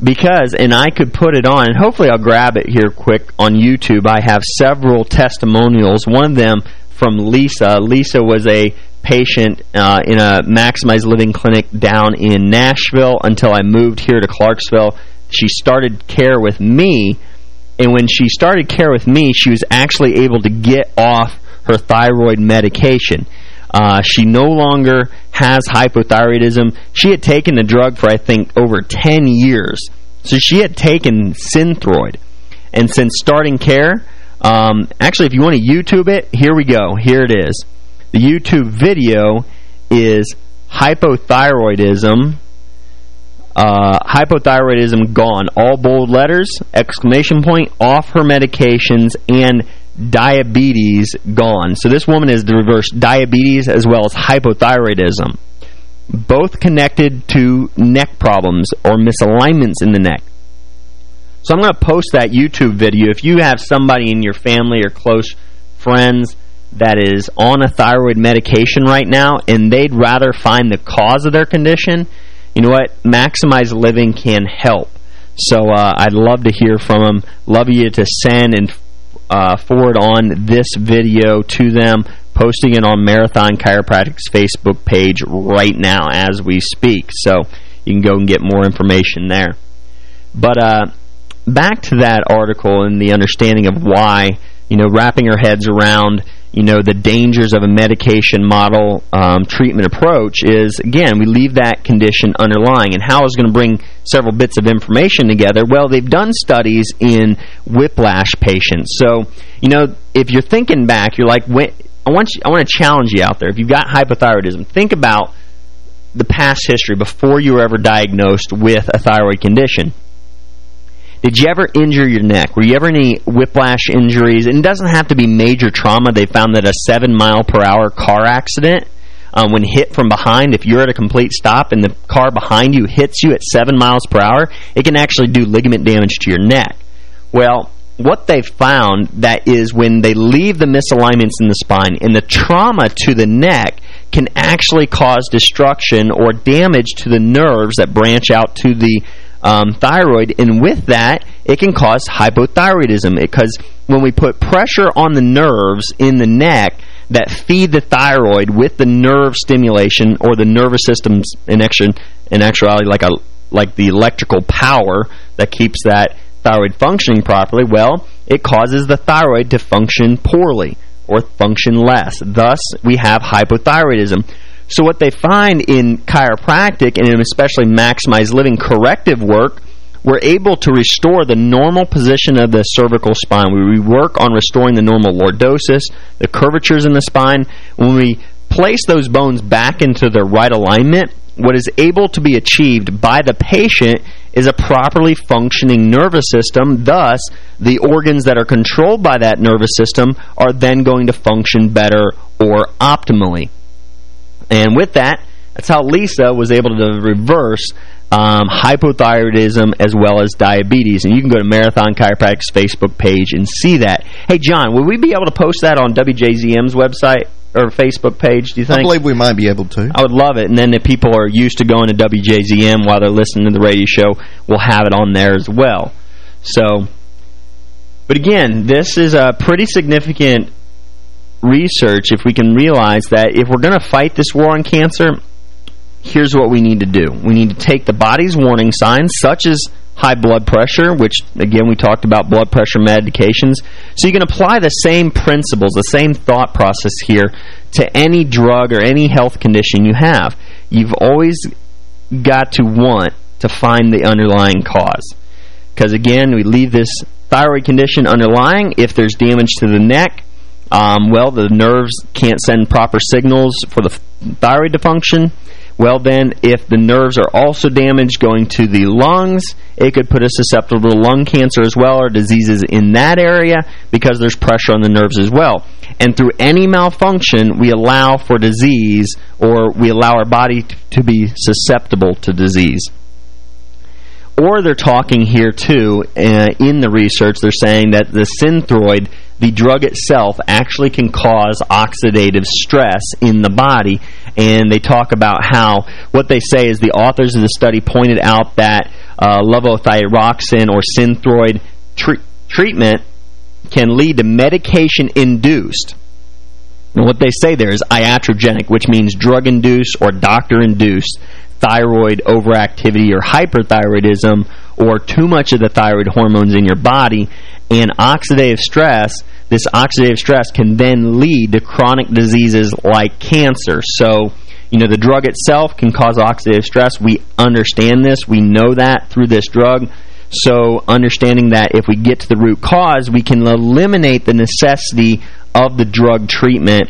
Because, and I could put it on, and hopefully I'll grab it here quick on YouTube. I have several testimonials. One of them from Lisa. Lisa was a patient uh, in a Maximize Living clinic down in Nashville until I moved here to Clarksville. She started care with me and when she started care with me, she was actually able to get off her thyroid medication. Uh, she no longer has hypothyroidism. She had taken the drug for, I think, over 10 years. So she had taken Synthroid. And since starting care, um, actually, if you want to YouTube it, here we go. Here it is. The YouTube video is hypothyroidism uh, hypothyroidism gone. All bold letters, exclamation point, off her medications, and diabetes gone. So this woman is the reverse diabetes as well as hypothyroidism. Both connected to neck problems or misalignments in the neck. So I'm going to post that YouTube video. If you have somebody in your family or close friends that is on a thyroid medication right now and they'd rather find the cause of their condition – you know what? Maximize Living can help. So uh, I'd love to hear from them. Love you to send and uh, forward on this video to them, posting it on Marathon Chiropractic's Facebook page right now as we speak. So you can go and get more information there. But uh, back to that article and the understanding of why, you know, wrapping our heads around – you know, the dangers of a medication model um, treatment approach is, again, we leave that condition underlying. And how I going to bring several bits of information together, well, they've done studies in whiplash patients. So, you know, if you're thinking back, you're like, I want you, I want to challenge you out there. If you've got hypothyroidism, think about the past history before you were ever diagnosed with a thyroid condition. Did you ever injure your neck? Were you ever any whiplash injuries? And it doesn't have to be major trauma. They found that a 7 mile per hour car accident, um, when hit from behind, if you're at a complete stop and the car behind you hits you at 7 miles per hour, it can actually do ligament damage to your neck. Well, what they found that is when they leave the misalignments in the spine and the trauma to the neck can actually cause destruction or damage to the nerves that branch out to the um, thyroid, and with that, it can cause hypothyroidism because when we put pressure on the nerves in the neck, that feed the thyroid with the nerve stimulation or the nervous system's in, in actuality like a like the electrical power that keeps that thyroid functioning properly, well, it causes the thyroid to function poorly or function less. Thus, we have hypothyroidism. So what they find in chiropractic and especially Maximize Living corrective work we're able to restore the normal position of the cervical spine. We work on restoring the normal lordosis, the curvatures in the spine. When we place those bones back into their right alignment, what is able to be achieved by the patient is a properly functioning nervous system. Thus, the organs that are controlled by that nervous system are then going to function better or optimally. And with that, that's how Lisa was able to reverse um, hypothyroidism as well as diabetes. And you can go to Marathon Chiropractic's Facebook page and see that. Hey, John, will we be able to post that on WJZM's website? or Facebook page, do you think? I believe we might be able to. I would love it. And then if people are used to going to WJZM while they're listening to the radio show, we'll have it on there as well. So, but again, this is a pretty significant research if we can realize that if we're going to fight this war on cancer, here's what we need to do. We need to take the body's warning signs, such as high blood pressure, which, again, we talked about blood pressure medications. So you can apply the same principles, the same thought process here to any drug or any health condition you have. You've always got to want to find the underlying cause. Because, again, we leave this thyroid condition underlying. If there's damage to the neck, um, well, the nerves can't send proper signals for the thyroid to function. Well, then, if the nerves are also damaged going to the lungs, it could put us susceptible to lung cancer as well or diseases in that area because there's pressure on the nerves as well. And through any malfunction, we allow for disease or we allow our body to be susceptible to disease. Or they're talking here, too, uh, in the research, they're saying that the synthroid the drug itself actually can cause oxidative stress in the body. And they talk about how, what they say is the authors of the study pointed out that uh, levothyroxine or synthroid tre treatment can lead to medication-induced and what they say there is iatrogenic, which means drug-induced or doctor-induced thyroid overactivity or hyperthyroidism or too much of the thyroid hormones in your body and oxidative stress this oxidative stress can then lead to chronic diseases like cancer. So, you know, the drug itself can cause oxidative stress. We understand this. We know that through this drug. So understanding that if we get to the root cause, we can eliminate the necessity of the drug treatment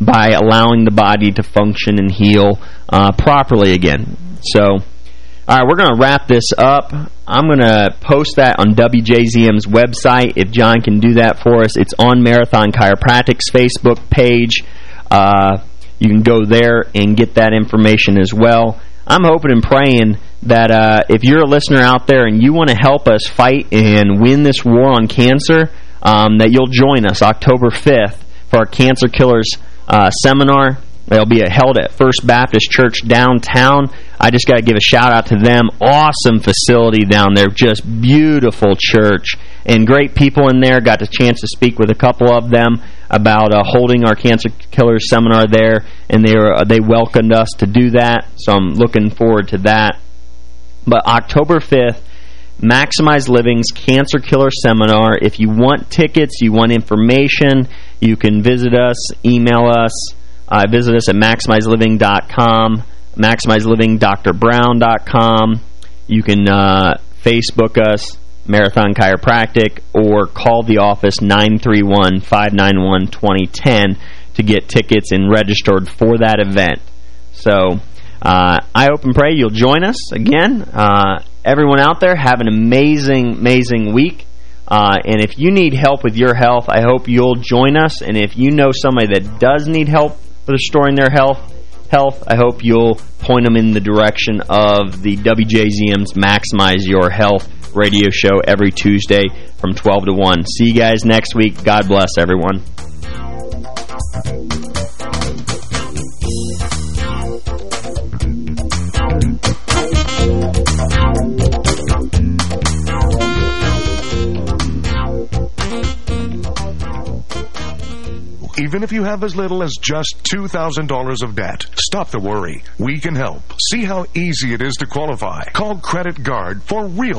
by allowing the body to function and heal uh, properly again. So all right, we're going to wrap this up. I'm going to post that on WJZM's website if John can do that for us. It's on Marathon Chiropractic's Facebook page. Uh, you can go there and get that information as well. I'm hoping and praying that uh, if you're a listener out there and you want to help us fight and win this war on cancer, um, that you'll join us October 5th for our Cancer Killers uh, seminar. It'll be held at First Baptist Church downtown. I just got to give a shout out to them. Awesome facility down there. Just beautiful church. And great people in there. Got the chance to speak with a couple of them about uh, holding our Cancer Killers seminar there. And they, were, they welcomed us to do that. So I'm looking forward to that. But October 5th, Maximize Living's Cancer Killer Seminar. If you want tickets, you want information, you can visit us, email us, uh, visit us at maximizeliving.com, maximizelivingdrbrown.com. You can uh, Facebook us, Marathon Chiropractic, or call the office 931-591-2010 to get tickets and registered for that event. So uh, I hope and pray you'll join us again. Uh, everyone out there, have an amazing, amazing week. Uh, and if you need help with your health, I hope you'll join us. And if you know somebody that does need help restoring their health, health, I hope you'll point them in the direction of the WJZM's Maximize Your Health radio show every Tuesday from 12 to 1. See you guys next week. God bless everyone. Even if you have as little as just $2,000 of debt. Stop the worry. We can help. See how easy it is to qualify. Call Credit Guard for real